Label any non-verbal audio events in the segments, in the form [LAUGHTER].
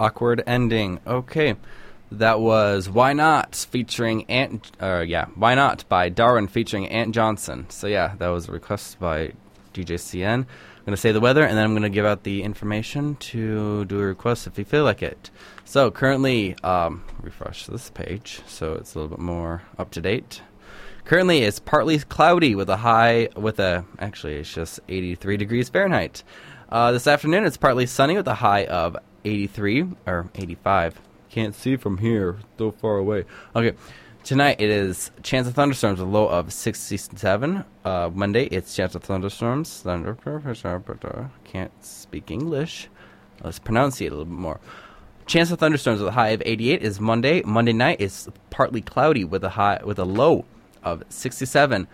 awkward ending. Okay. That was Why Not featuring Ant uh yeah, Why Not by Darwin featuring Ant Johnson. So yeah, that was a request by DJCN. I'm going to say the weather and then I'm going to give out the information to do a request if you feel like it. So currently um refresh this page so it's a little bit more up to date. Currently, it's partly cloudy with a high with a actually it's just 83 degrees Fahrenheit. Uh, this afternoon, it's partly sunny with a high of 83 or 85. Can't see from here, so far away. Okay, tonight it is chance of thunderstorms a low of 67. Uh, Monday, it's chance of thunderstorms. Thunder, can't speak English. Let's pronounce it a little bit more. Chance of thunderstorms with a high of 88 is Monday. Monday night is partly cloudy with a high with a low of 67.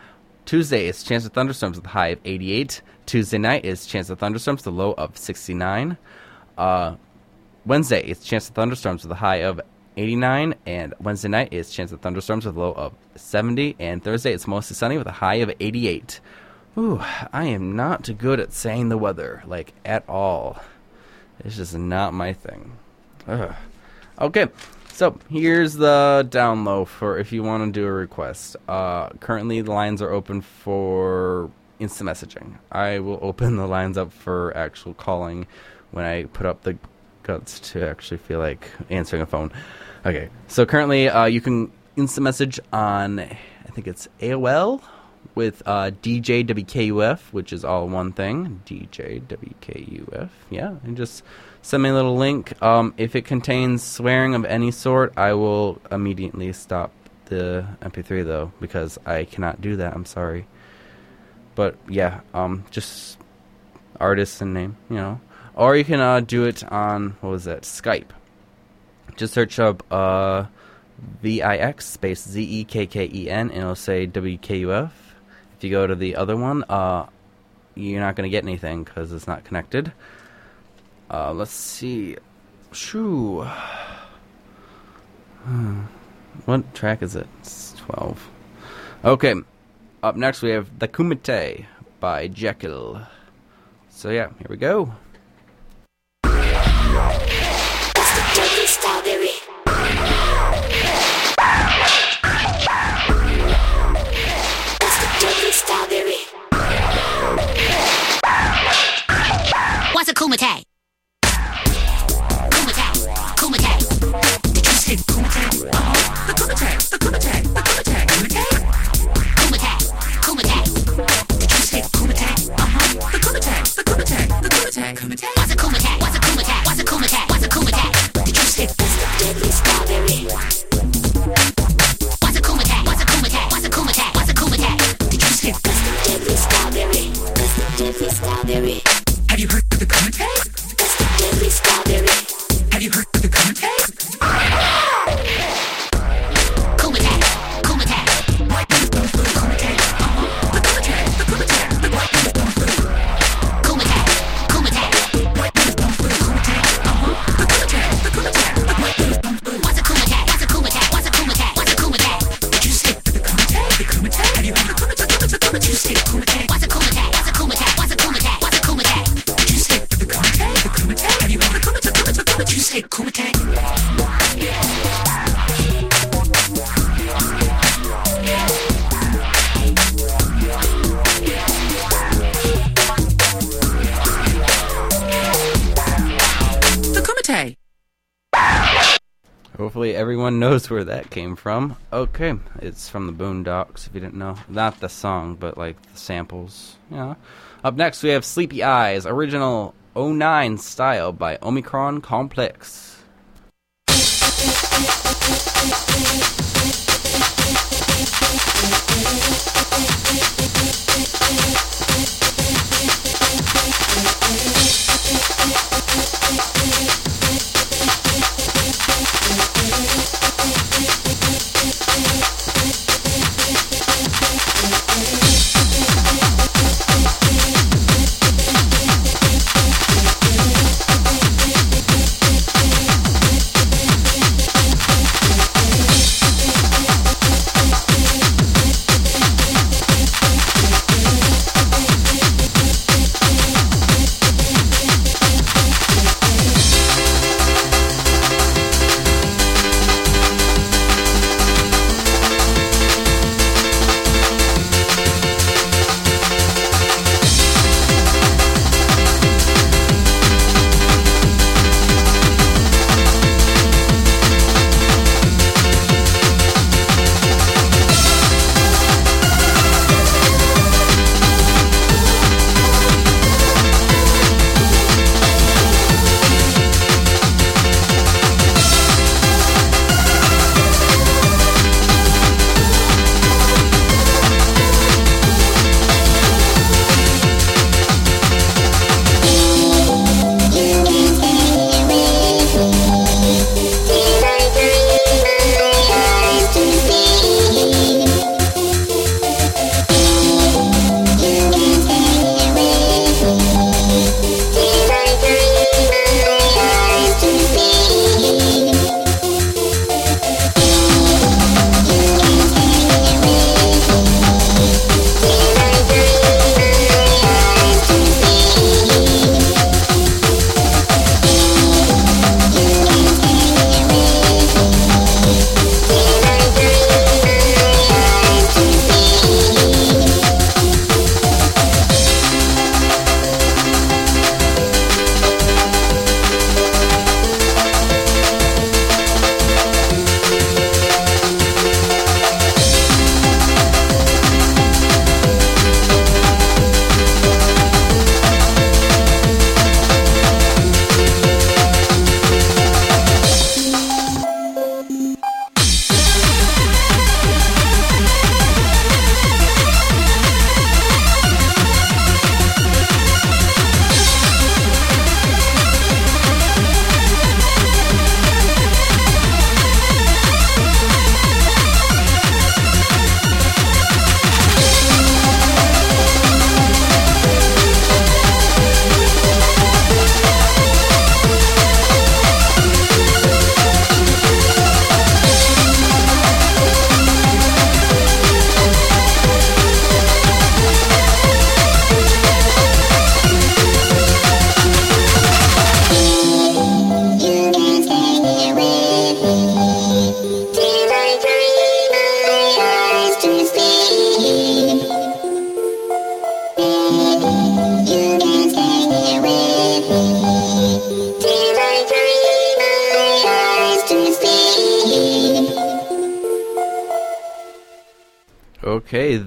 Tuesday is chance of thunderstorms with a high of 88. Tuesday night is chance of thunderstorms a low of 69. Uh, Wednesday it's chance of thunderstorms with a high of 89. And Wednesday night is chance of thunderstorms with a low of 70. And Thursday it's mostly sunny with a high of 88. Ooh, I am not good at saying the weather, like at all. It's just not my thing. Ugh. Okay, so here's the down low for if you want to do a request. Uh, currently, the lines are open for instant messaging. I will [LAUGHS] open the lines up for actual calling when I put up the guts to actually feel like answering a phone. Okay, so currently uh, you can instant message on I think it's AOL with uh, DJWKUF, which is all one thing. DJWKUF, yeah, and just send me a little link. Um, if it contains swearing of any sort, I will immediately stop the MP3 though, because I cannot do that. I'm sorry. But yeah, um, just artist and name, you know. Or you can uh, do it on what was that? Skype. Just search up uh, VIX space Z E K K E N, and it'll say WKUF. If you go to the other one, uh, you're not going to get anything because it's not connected. Uh, let's see. Shoo. [SIGHS] what track is it? It's 12. Okay. Up next, we have The Kumite by Jekyll. So, yeah, here we go. What's Knows where that came from. Okay, it's from the Boondocks, if you didn't know. Not the song, but like the samples. Yeah. Up next, we have Sleepy Eyes, original 09 style by Omicron Complex.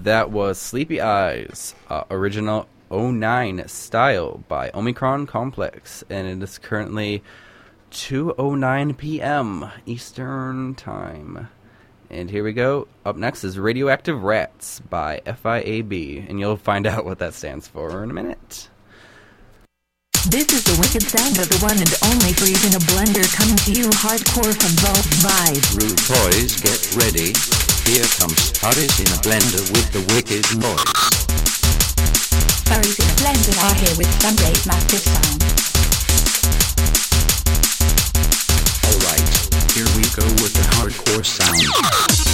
That was Sleepy Eyes, uh, original 09 style by Omicron Complex, and it is currently 2:09 p.m. Eastern Time. And here we go. Up next is Radioactive Rats by FIAB, and you'll find [LAUGHS] out what that stands for in a minute. This is the wicked sound of the one and only Furries in a blender coming to you hardcore from Vault Vibe. Rude boys, get ready. Here comes Furries in a blender with the wicked noise. Furries in a blender are here with some great massive sound. Alright, here we go with the hardcore sound.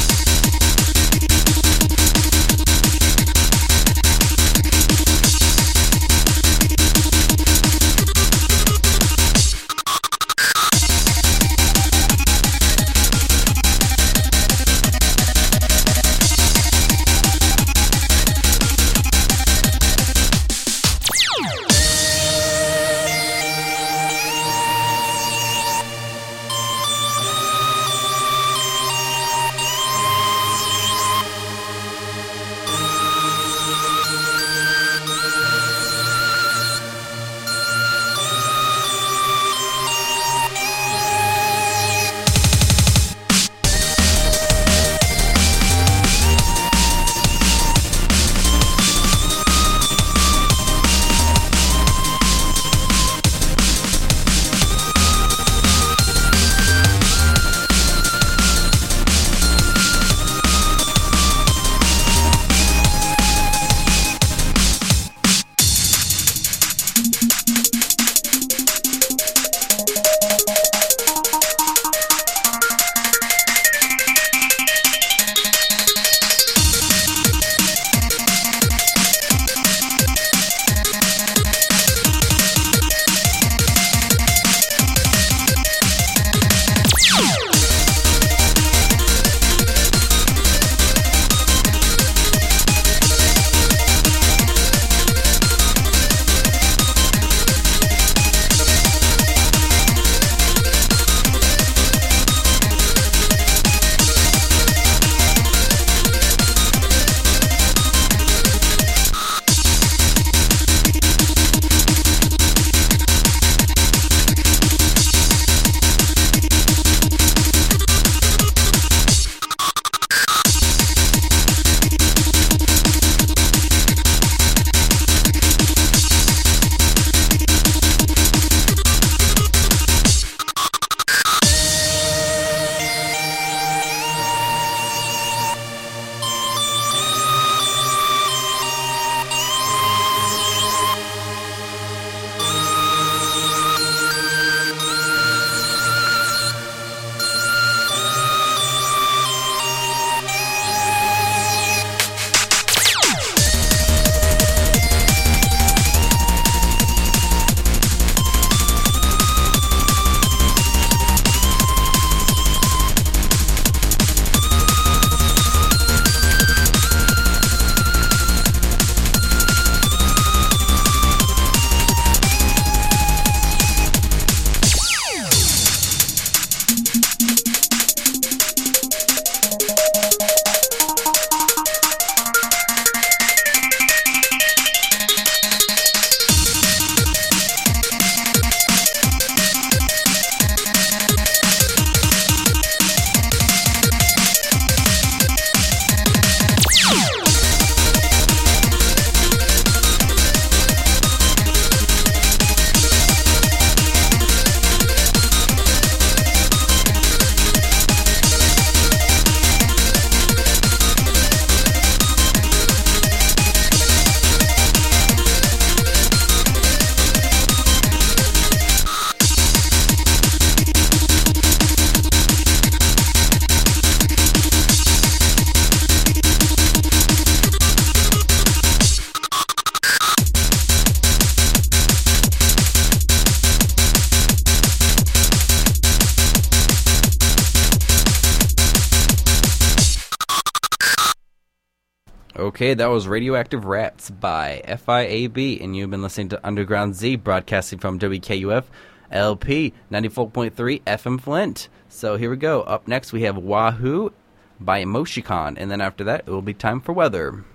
Okay, that was Radioactive Rats by FIAB, and you've been listening to Underground Z, broadcasting from WKUF LP 94.3 FM Flint. So here we go. Up next, we have Wahoo by Emoshicon. And then after that, it will be time for weather.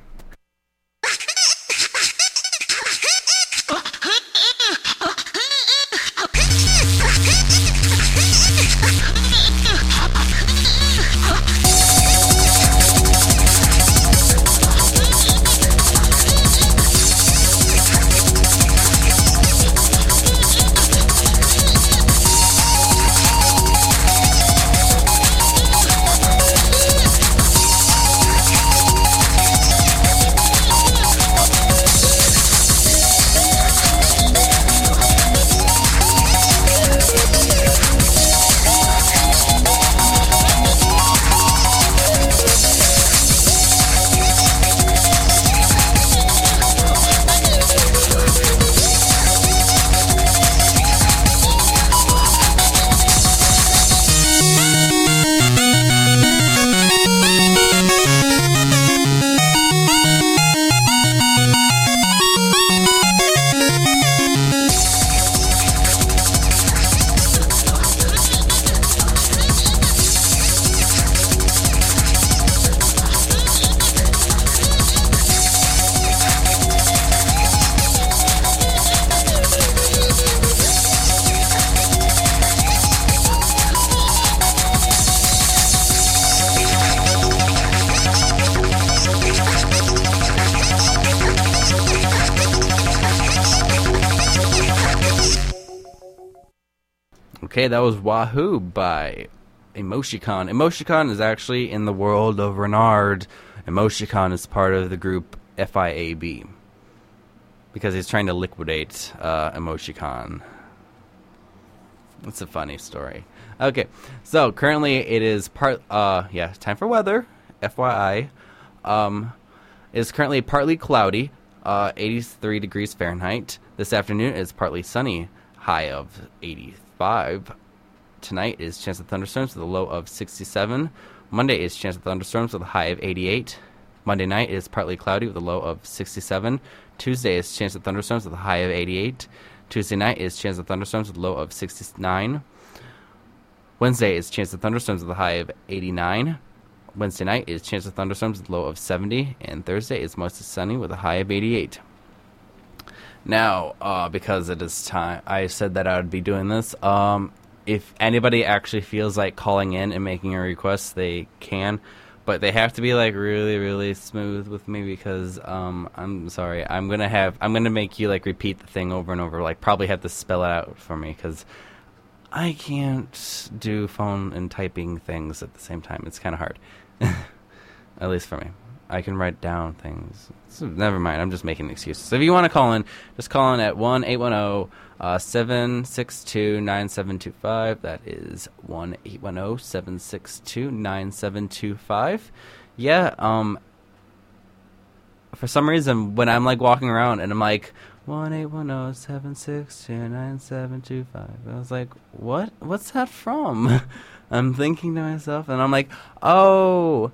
Okay, that was Wahoo by Emoshicon. Emoshicon is actually in the world of Renard. Emoshicon is part of the group FIAB because he's trying to liquidate uh, Emoshicon. It's a funny story. Okay, so currently it is part. Uh, yeah, time for weather. FYI, um, is currently partly cloudy, uh, 83 degrees Fahrenheit. This afternoon is partly sunny, high of 85. Tonight is chance of thunderstorms with a low of 67. Monday is chance of thunderstorms with a high of 88. Monday night is partly cloudy with a low of 67. Tuesday is chance of thunderstorms with a high of 88. Tuesday night is chance of thunderstorms with a low of 69. Wednesday is chance of thunderstorms with a high of 89. Wednesday night is chance of thunderstorms with a low of 70. And Thursday is mostly sunny with a high of 88. Now, uh, because it is time, I said that I would be doing this. Um, if anybody actually feels like calling in and making a request, they can, but they have to be like really, really smooth with me because um, I'm sorry, I'm gonna have, I'm gonna make you like repeat the thing over and over, like probably have to spell it out for me because I can't do phone and typing things at the same time. It's kind of hard, [LAUGHS] at least for me. I can write down things. So never mind. I'm just making excuses. So if you want to call in, just call in at one eight one zero seven six two nine seven two five. That is one eight one zero seven six two nine seven two five. Yeah. Um. For some reason, when I'm like walking around and I'm like one eight one zero seven six two nine seven two five, I was like, what? What's that from? [LAUGHS] I'm thinking to myself, and I'm like, oh.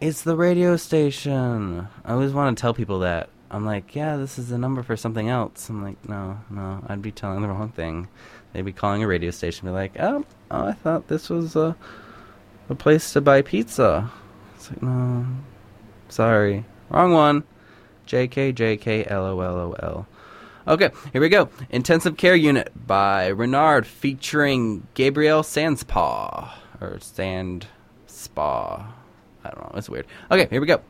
It's the radio station. I always want to tell people that. I'm like, yeah, this is the number for something else. I'm like, no, no, I'd be telling the wrong thing. They'd be calling a radio station, be like, oh, oh I thought this was a, a place to buy pizza. It's like, no, sorry, wrong one. JK, JK, Okay, here we go. Intensive Care Unit by Renard featuring Gabriel Sandspaw. Or Sand Spa. I don't know. It's weird. Okay, here we go.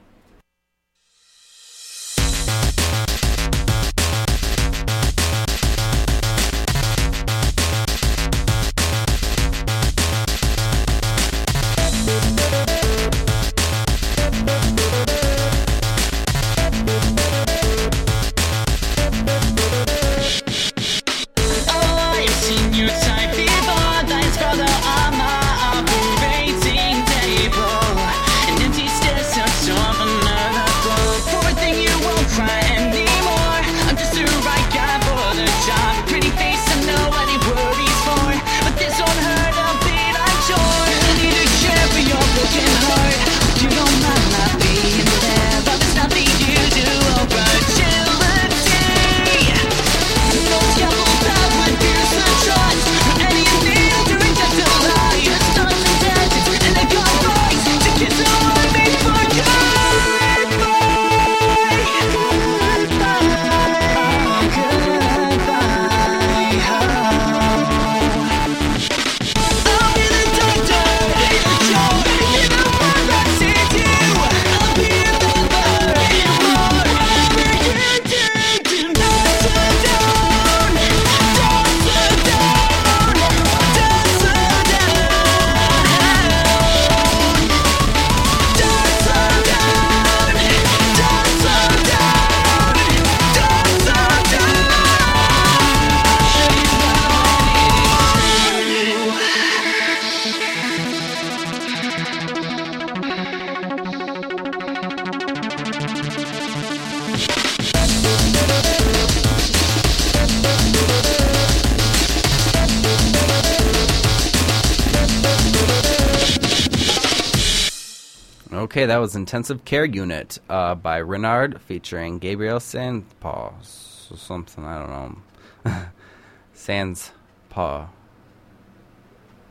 Okay, that was Intensive Care Unit uh, by Renard featuring Gabriel Sandpaw. So something, I don't know. [LAUGHS] Sans Paw.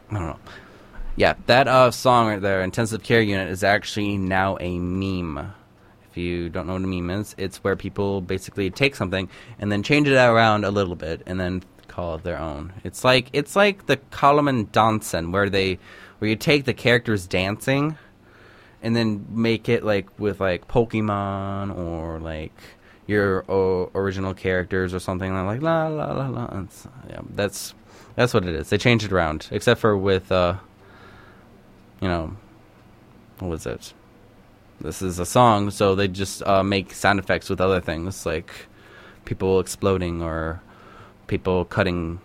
I don't know. Yeah, that uh, song right there, Intensive Care Unit, is actually now a meme. If you don't know what a meme is, it's where people basically take something and then change it around a little bit and then call it their own. It's like it's like the Caramelldansen, where they where you take the characters dancing and then make it like with like Pokemon or like your o- original characters or something like la la la la. It's, yeah, that's that's what it is. They changed it around, except for with uh, you know, what was it? This is a song, so they just uh, make sound effects with other things like people exploding or people cutting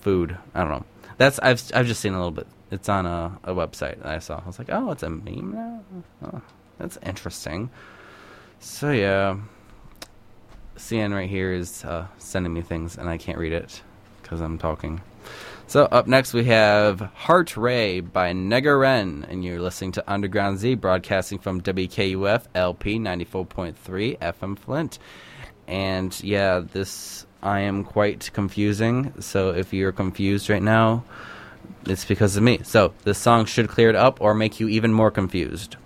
food. I don't know. That's I've I've just seen a little bit. It's on a, a website that I saw. I was like, oh, it's a meme now. Oh, that's interesting. So yeah, CN right here is uh, sending me things, and I can't read it because I'm talking. So up next we have Heart Ray by Negaren, and you're listening to Underground Z, broadcasting from WKUF LP 94.3 FM Flint. And yeah, this I am quite confusing. So if you're confused right now, it's because of me. So this song should clear it up or make you even more confused.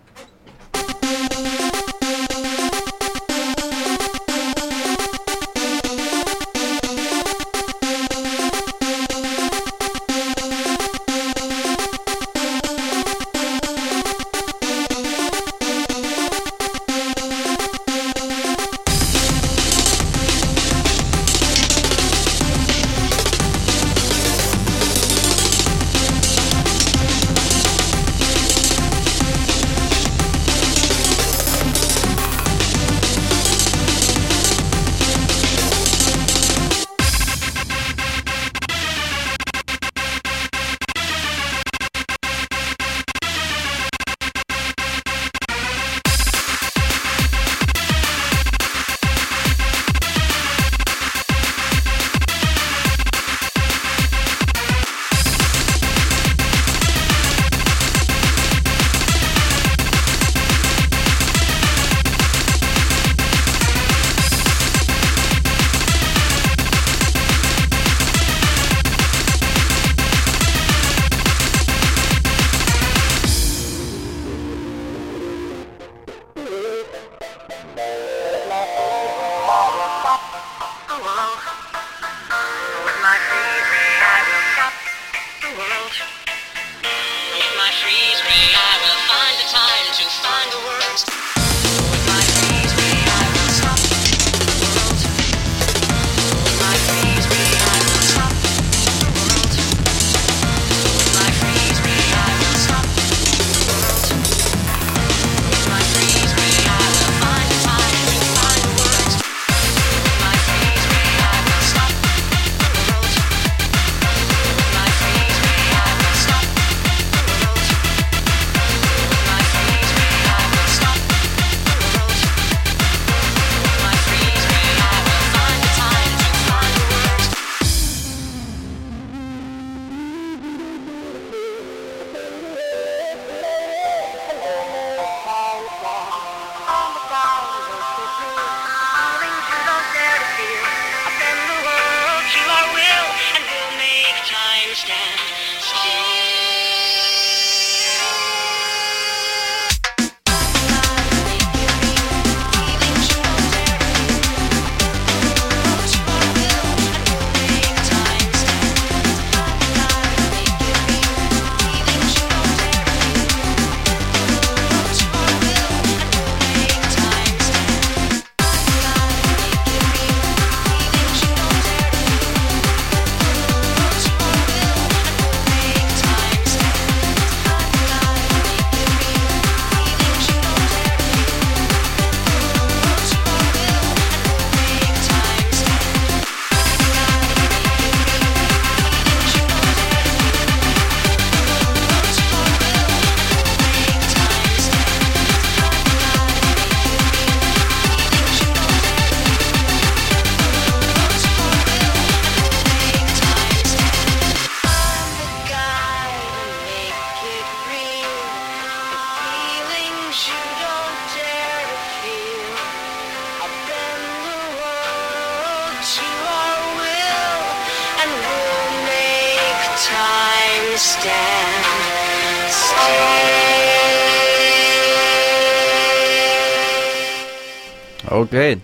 Okay.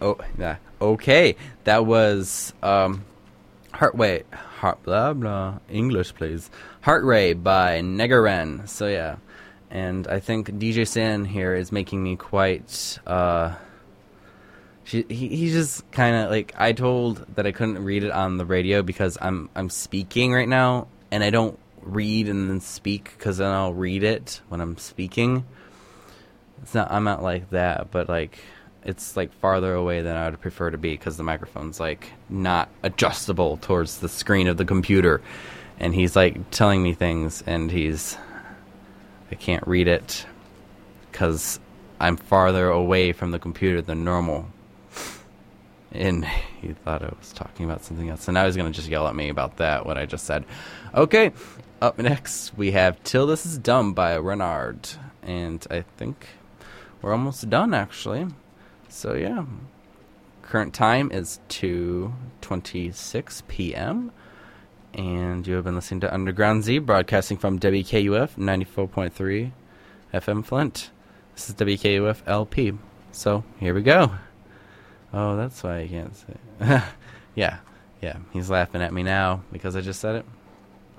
Oh, yeah. Okay. That was um Heart Wait, Heart blah blah English please. Heart Ray by Negaren. So yeah. And I think DJ San here is making me quite uh she, he, he's just kind of like I told that I couldn't read it on the radio because I'm I'm speaking right now and I don't read and then speak because then I'll read it when I'm speaking. It's not I'm not like that, but like it's like farther away than I would prefer to be because the microphone's like not adjustable towards the screen of the computer, and he's like telling me things and he's I can't read it because I'm farther away from the computer than normal. And [LAUGHS] he thought I was talking about something else. and now he's going to just yell at me about that, what I just said. Okay, up next we have Till This Is Dumb by Renard. And I think we're almost done, actually. So, yeah. Current time is 2.26 p.m. And you have been listening to Underground Z, broadcasting from WKUF 94.3 FM Flint. This is WKUF LP. So, here we go. Oh, that's why I can't say. [LAUGHS] yeah, yeah. He's laughing at me now because I just said it.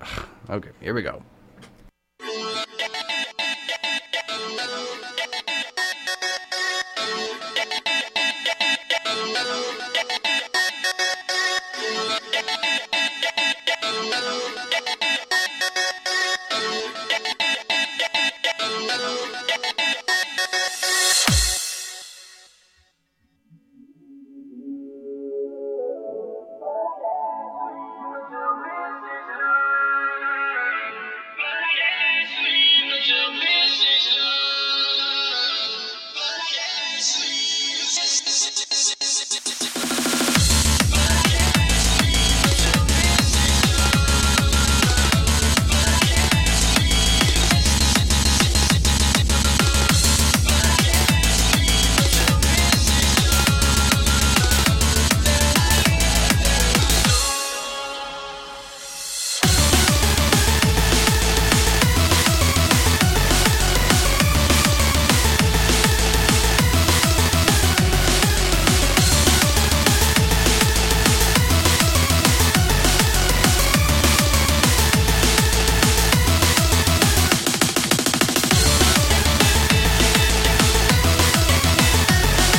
[SIGHS] okay, here we go.